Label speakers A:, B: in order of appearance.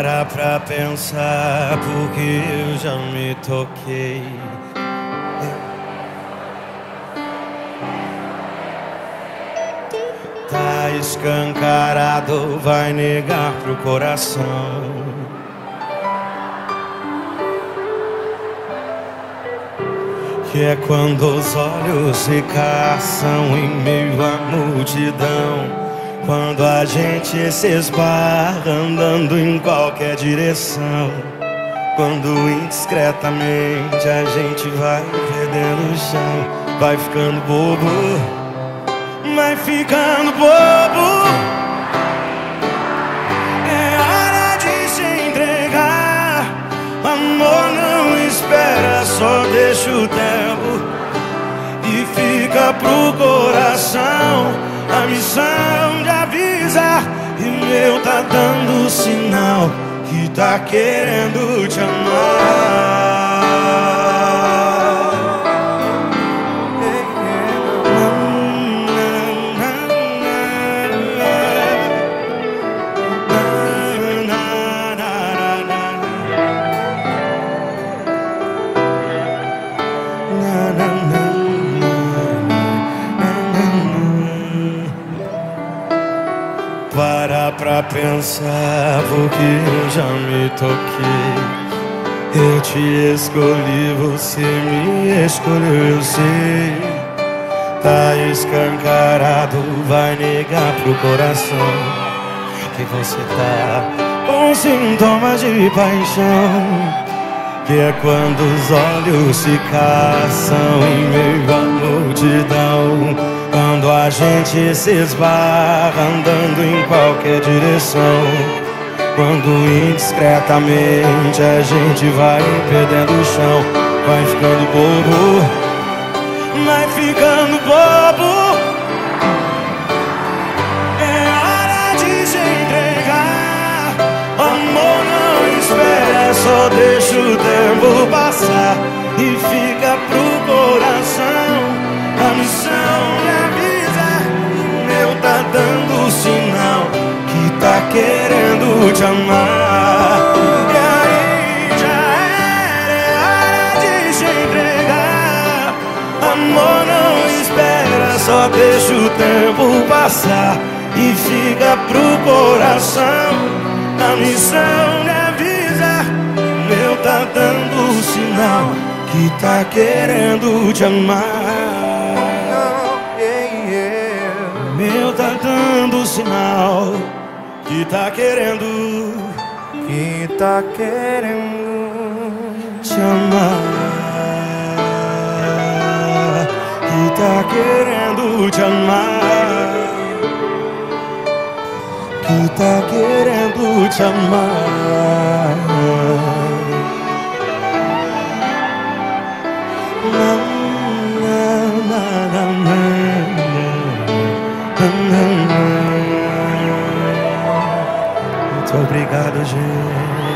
A: Para pensar porque eu já me toquei. Tá escancarado, vai negar pro coração. Que é quando os olhos se caçam em meio à multidão. Quando a gente se esbarra andando em qualquer direção. Quando indiscretamente a gente vai perdendo o chão, vai ficando bobo, vai ficando bobo. É hora de se entregar. Amor não espera, só deixa o tempo e fica pro coração a missão de avisar. E meu tá dando sinal que tá querendo te amar. Pra pensar, porque eu já me toquei. Eu te escolhi, você me escolheu, eu sei. Tá escancarado, vai negar pro coração que você tá com sintomas de paixão. Que é quando os olhos se caçam em meio à multidão. Quando a gente se esbarra andando em qualquer direção. Quando indiscretamente a gente vai perdendo o chão, vai ficando bobo, vai ficando bobo. É hora de se entregar. Amor não espera, só deixa o tempo passar e fica pro coração a missão Amor não espera, só deixa o tempo passar e fica pro coração a missão de avisar. Meu tá dando sinal que tá querendo te amar. Meu tá dando sinal que tá querendo,
B: Que tá querendo
A: te amar. Querendo te amar. Que tá querendo te amar. Na, na, na. Muito obrigado, gente.